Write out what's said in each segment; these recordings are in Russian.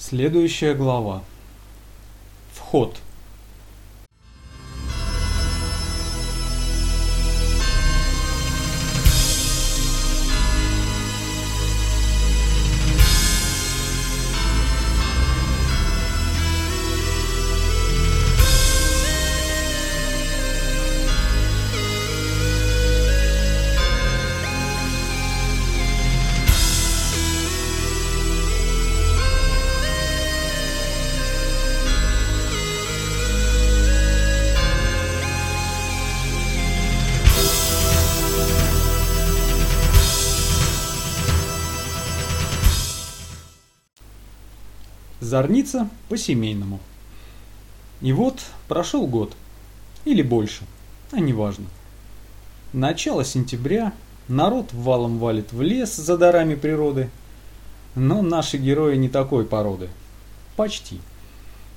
Следующая глава. Вход. Зорница по-семейному. И вот прошел год. Или больше. А неважно. Начало сентября. Народ валом валит в лес за дарами природы. Но наши герои не такой породы. Почти.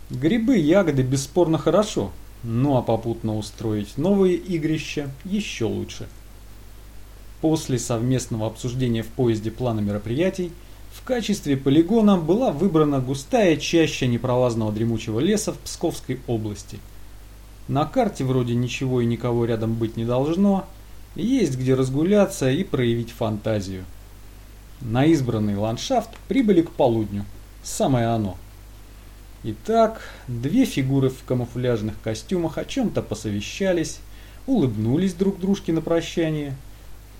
Грибы, ягоды бесспорно хорошо. Ну а попутно устроить новые игрища еще лучше. После совместного обсуждения в поезде плана мероприятий в качестве полигона была выбрана густая чаща непролазного дремучего леса в Псковской области. На карте вроде ничего и никого рядом быть не должно, есть где разгуляться и проявить фантазию. На избранный ландшафт прибыли к полудню. Самое оно. Итак, две фигуры в камуфляжных костюмах о чем-то посовещались, улыбнулись друг дружке на прощание,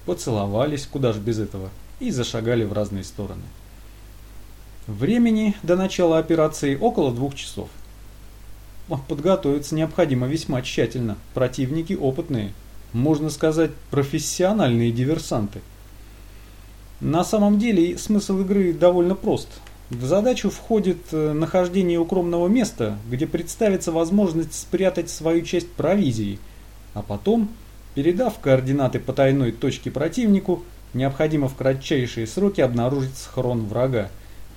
поцеловались, куда ж без этого, и зашагали в разные стороны. Времени до начала операции около двух часов. Подготовиться необходимо весьма тщательно. Противники опытные, можно сказать, профессиональные диверсанты. На самом деле смысл игры довольно прост. В задачу входит э, нахождение укромного места, где представится возможность спрятать свою часть провизии, а потом, передав координаты потайной точки противнику, необходимо в кратчайшие сроки обнаружить схрон врага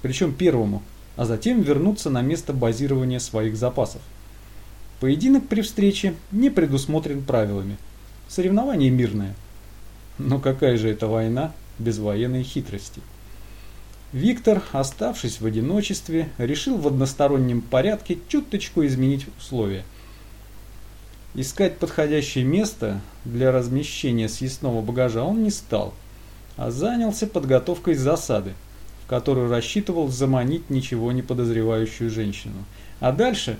причем первому, а затем вернуться на место базирования своих запасов. Поединок при встрече не предусмотрен правилами. Соревнование мирное. Но какая же это война без военной хитрости? Виктор, оставшись в одиночестве, решил в одностороннем порядке чуточку изменить условия. Искать подходящее место для размещения съестного багажа он не стал, а занялся подготовкой засады – которую рассчитывал заманить ничего не подозревающую женщину. А дальше?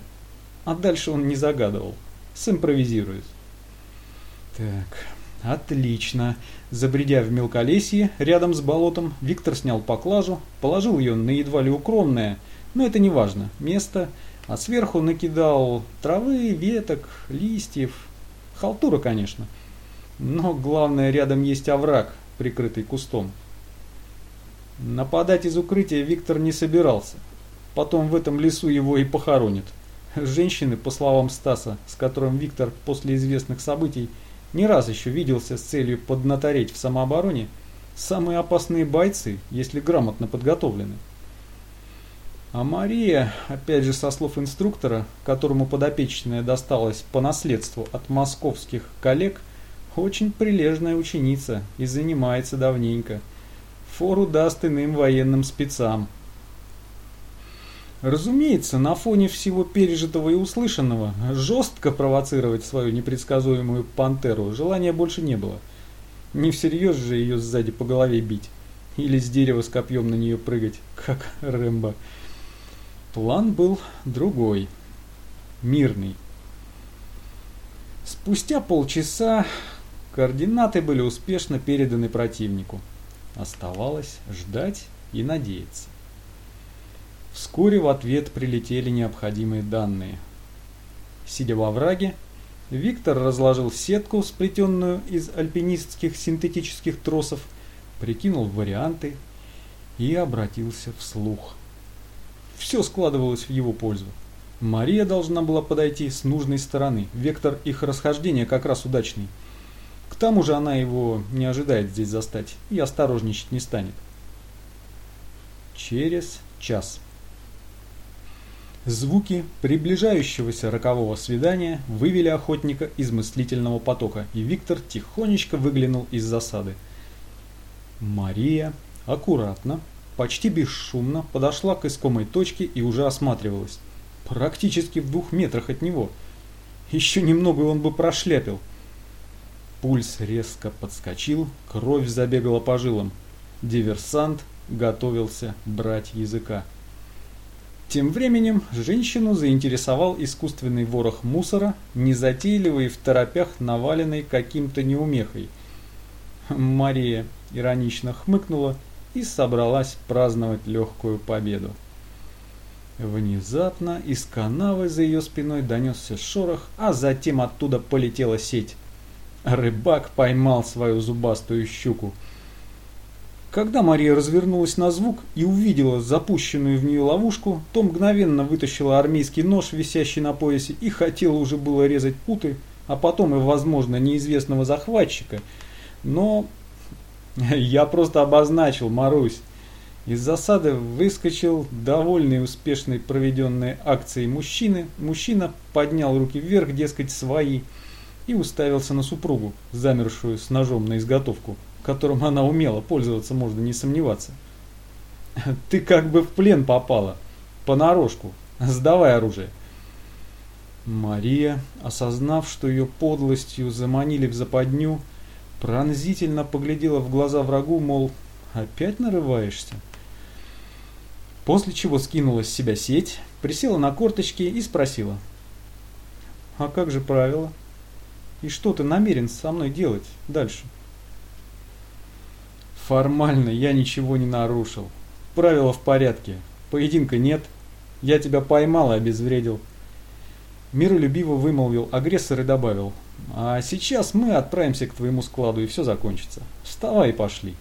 А дальше он не загадывал. Симпровизирует. Так, отлично. Забредя в мелколесье, рядом с болотом, Виктор снял поклажу, положил ее на едва ли укромное, но это не важно, место, а сверху накидал травы, веток, листьев. Халтура, конечно. Но главное, рядом есть овраг, прикрытый кустом. Нападать из укрытия Виктор не собирался. Потом в этом лесу его и похоронят. Женщины, по словам Стаса, с которым Виктор после известных событий не раз еще виделся с целью поднатореть в самообороне, самые опасные бойцы, если грамотно подготовлены. А Мария, опять же со слов инструктора, которому подопечная досталась по наследству от московских коллег, очень прилежная ученица и занимается давненько – фору даст иным военным спецам. Разумеется, на фоне всего пережитого и услышанного, жестко провоцировать свою непредсказуемую пантеру желания больше не было. Не всерьез же ее сзади по голове бить. Или с дерева с копьем на нее прыгать, как Рэмбо. План был другой. Мирный. Спустя полчаса координаты были успешно переданы противнику. Оставалось ждать и надеяться. Вскоре в ответ прилетели необходимые данные. Сидя во враге, Виктор разложил сетку, сплетенную из альпинистских синтетических тросов, прикинул варианты и обратился вслух. Все складывалось в его пользу. Мария должна была подойти с нужной стороны. Вектор их расхождения как раз удачный – к тому же она его не ожидает здесь застать и осторожничать не станет. Через час. Звуки приближающегося рокового свидания вывели охотника из мыслительного потока, и Виктор тихонечко выглянул из засады. Мария аккуратно, почти бесшумно подошла к искомой точке и уже осматривалась. Практически в двух метрах от него. Еще немного он бы прошляпил. Пульс резко подскочил, кровь забегала по жилам. Диверсант готовился брать языка. Тем временем женщину заинтересовал искусственный ворох мусора, незатейливый в торопях наваленный каким-то неумехой. Мария иронично хмыкнула и собралась праздновать легкую победу. Внезапно из канавы за ее спиной донесся шорох, а затем оттуда полетела сеть. Рыбак поймал свою зубастую щуку. Когда Мария развернулась на звук и увидела запущенную в нее ловушку, то мгновенно вытащила армейский нож, висящий на поясе, и хотела уже было резать путы, а потом и, возможно, неизвестного захватчика. Но я просто обозначил, Марусь. Из засады выскочил довольный успешной проведенной акцией мужчины. Мужчина поднял руки вверх, дескать, свои, и уставился на супругу, замершую с ножом на изготовку, которым она умела пользоваться, можно не сомневаться. «Ты как бы в плен попала, понарошку. Сдавай оружие». Мария, осознав, что ее подлостью заманили в западню, пронзительно поглядела в глаза врагу, мол, опять нарываешься? После чего скинула с себя сеть, присела на корточки и спросила. «А как же правило? И что ты намерен со мной делать дальше?» «Формально я ничего не нарушил. Правила в порядке. Поединка нет. Я тебя поймал и обезвредил». Миролюбиво вымолвил агрессор и добавил. «А сейчас мы отправимся к твоему складу и все закончится. Вставай и пошли».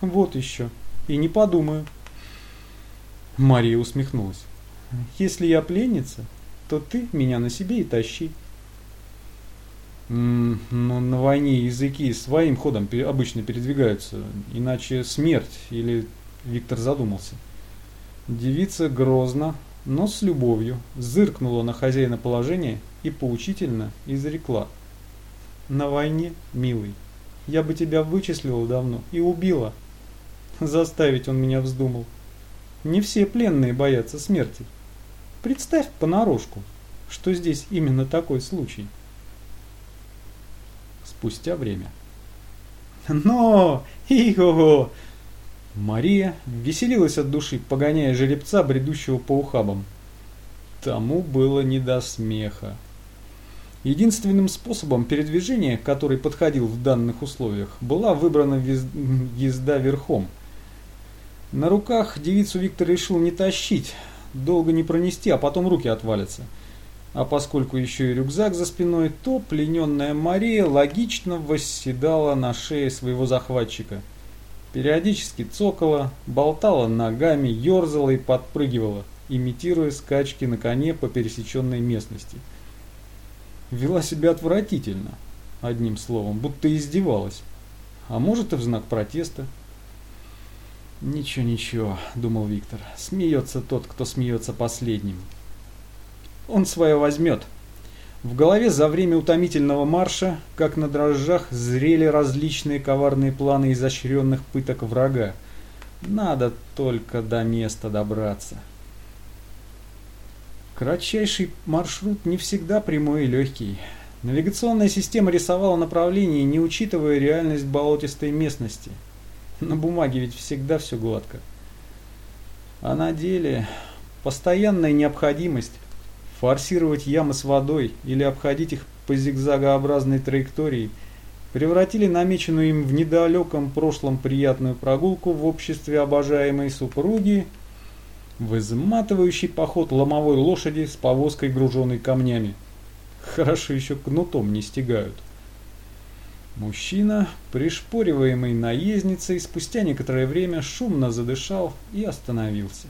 «Вот еще. И не подумаю». Мария усмехнулась. «Если я пленница, то ты меня на себе и тащи». Но на войне языки своим ходом обычно передвигаются, иначе смерть, или Виктор задумался. Девица грозно, но с любовью зыркнула на хозяина положения и поучительно изрекла. «На войне, милый, я бы тебя вычислила давно и убила. Заставить он меня вздумал. Не все пленные боятся смерти. Представь понарошку, что здесь именно такой случай. Спустя время. Но! Иго! Мария веселилась от души, погоняя жеребца, бредущего по ухабам. Тому было не до смеха. Единственным способом передвижения, который подходил в данных условиях, была выбрана езда верхом – на руках девицу Виктор решил не тащить, долго не пронести, а потом руки отвалятся. А поскольку еще и рюкзак за спиной, то плененная Мария логично восседала на шее своего захватчика. Периодически цокала, болтала ногами, ерзала и подпрыгивала, имитируя скачки на коне по пересеченной местности. Вела себя отвратительно, одним словом, будто издевалась. А может и в знак протеста. «Ничего, ничего», — думал Виктор. «Смеется тот, кто смеется последним». Он свое возьмет. В голове за время утомительного марша, как на дрожжах, зрели различные коварные планы изощренных пыток врага. Надо только до места добраться. Кратчайший маршрут не всегда прямой и легкий. Навигационная система рисовала направление, не учитывая реальность болотистой местности – на бумаге ведь всегда все гладко. А на деле постоянная необходимость форсировать ямы с водой или обходить их по зигзагообразной траектории превратили намеченную им в недалеком прошлом приятную прогулку в обществе обожаемой супруги в изматывающий поход ломовой лошади с повозкой, груженной камнями. Хорошо еще кнутом не стегают. Мужчина, пришпориваемый наездницей, спустя некоторое время шумно задышал и остановился.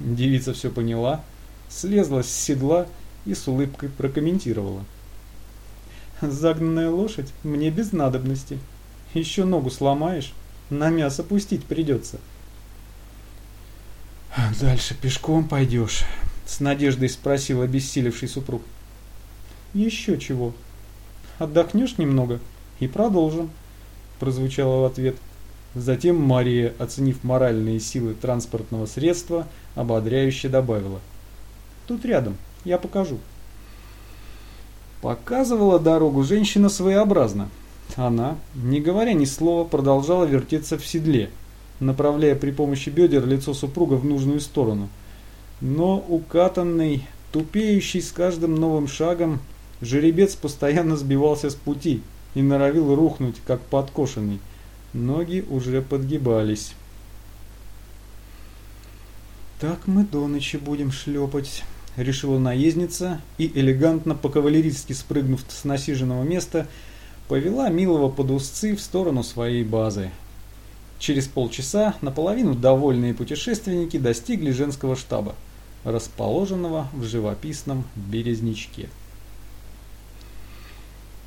Девица все поняла, слезла с седла и с улыбкой прокомментировала. «Загнанная лошадь мне без надобности. Еще ногу сломаешь, на мясо пустить придется». «Дальше пешком пойдешь?» — с надеждой спросил обессилевший супруг. «Еще чего?» Отдохнешь немного и продолжим, прозвучало в ответ. Затем Мария, оценив моральные силы транспортного средства, ободряюще добавила. «Тут рядом, я покажу». Показывала дорогу женщина своеобразно. Она, не говоря ни слова, продолжала вертеться в седле, направляя при помощи бедер лицо супруга в нужную сторону. Но укатанный, тупеющий с каждым новым шагом, жеребец постоянно сбивался с пути и норовил рухнуть, как подкошенный. Ноги уже подгибались. «Так мы до ночи будем шлепать», — решила наездница и, элегантно по-кавалеристски спрыгнув с насиженного места, повела Милого под узцы в сторону своей базы. Через полчаса наполовину довольные путешественники достигли женского штаба, расположенного в живописном Березничке.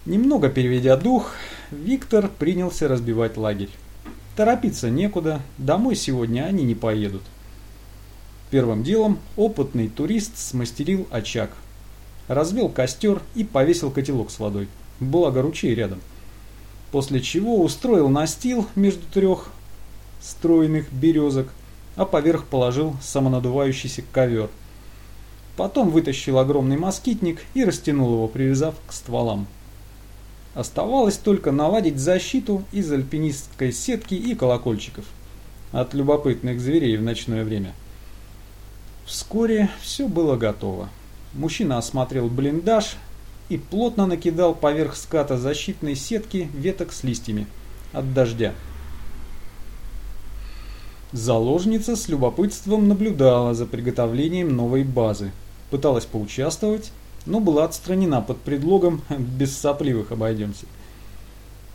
Немного переведя дух, Виктор принялся разбивать лагерь. Торопиться некуда, домой сегодня они не поедут. Первым делом опытный турист смастерил очаг. Развел костер и повесил котелок с водой. Благо ручей рядом. После чего устроил настил между трех стройных березок, а поверх положил самонадувающийся ковер. Потом вытащил огромный москитник и растянул его, привязав к стволам. Оставалось только наладить защиту из альпинистской сетки и колокольчиков от любопытных зверей в ночное время. Вскоре все было готово. Мужчина осмотрел блиндаж и плотно накидал поверх ската защитной сетки веток с листьями от дождя. Заложница с любопытством наблюдала за приготовлением новой базы, пыталась поучаствовать, но была отстранена под предлогом «без сопливых обойдемся».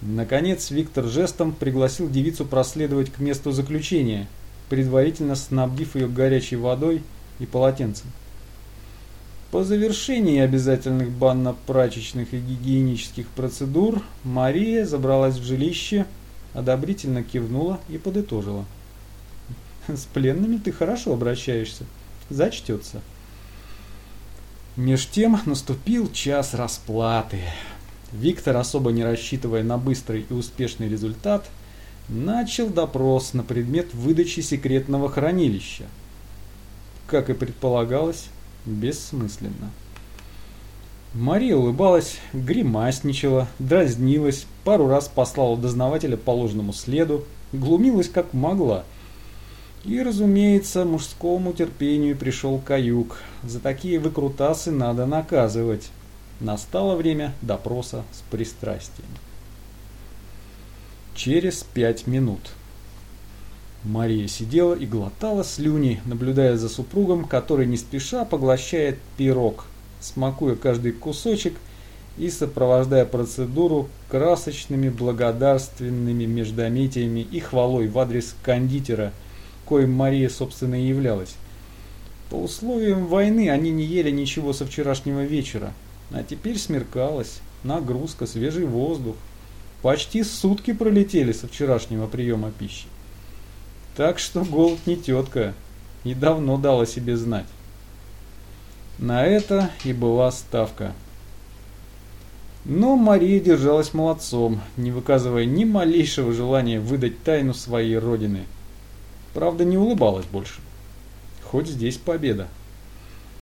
Наконец Виктор жестом пригласил девицу проследовать к месту заключения, предварительно снабдив ее горячей водой и полотенцем. По завершении обязательных банно-прачечных и гигиенических процедур Мария забралась в жилище, одобрительно кивнула и подытожила. «С пленными ты хорошо обращаешься. Зачтется». Меж тем наступил час расплаты. Виктор, особо не рассчитывая на быстрый и успешный результат, начал допрос на предмет выдачи секретного хранилища. Как и предполагалось, бессмысленно. Мария улыбалась, гримасничала, дразнилась, пару раз послала дознавателя по ложному следу, глумилась как могла – и, разумеется, мужскому терпению пришел каюк. За такие выкрутасы надо наказывать. Настало время допроса с пристрастием. Через пять минут. Мария сидела и глотала слюни, наблюдая за супругом, который не спеша поглощает пирог, смакуя каждый кусочек и сопровождая процедуру красочными благодарственными междометиями и хвалой в адрес кондитера – коим Мария, собственно, и являлась. По условиям войны они не ели ничего со вчерашнего вечера, а теперь смеркалось, нагрузка, свежий воздух. Почти сутки пролетели со вчерашнего приема пищи. Так что голод не тетка и давно дала себе знать. На это и была ставка. Но Мария держалась молодцом, не выказывая ни малейшего желания выдать тайну своей родины – Правда, не улыбалась больше. Хоть здесь победа.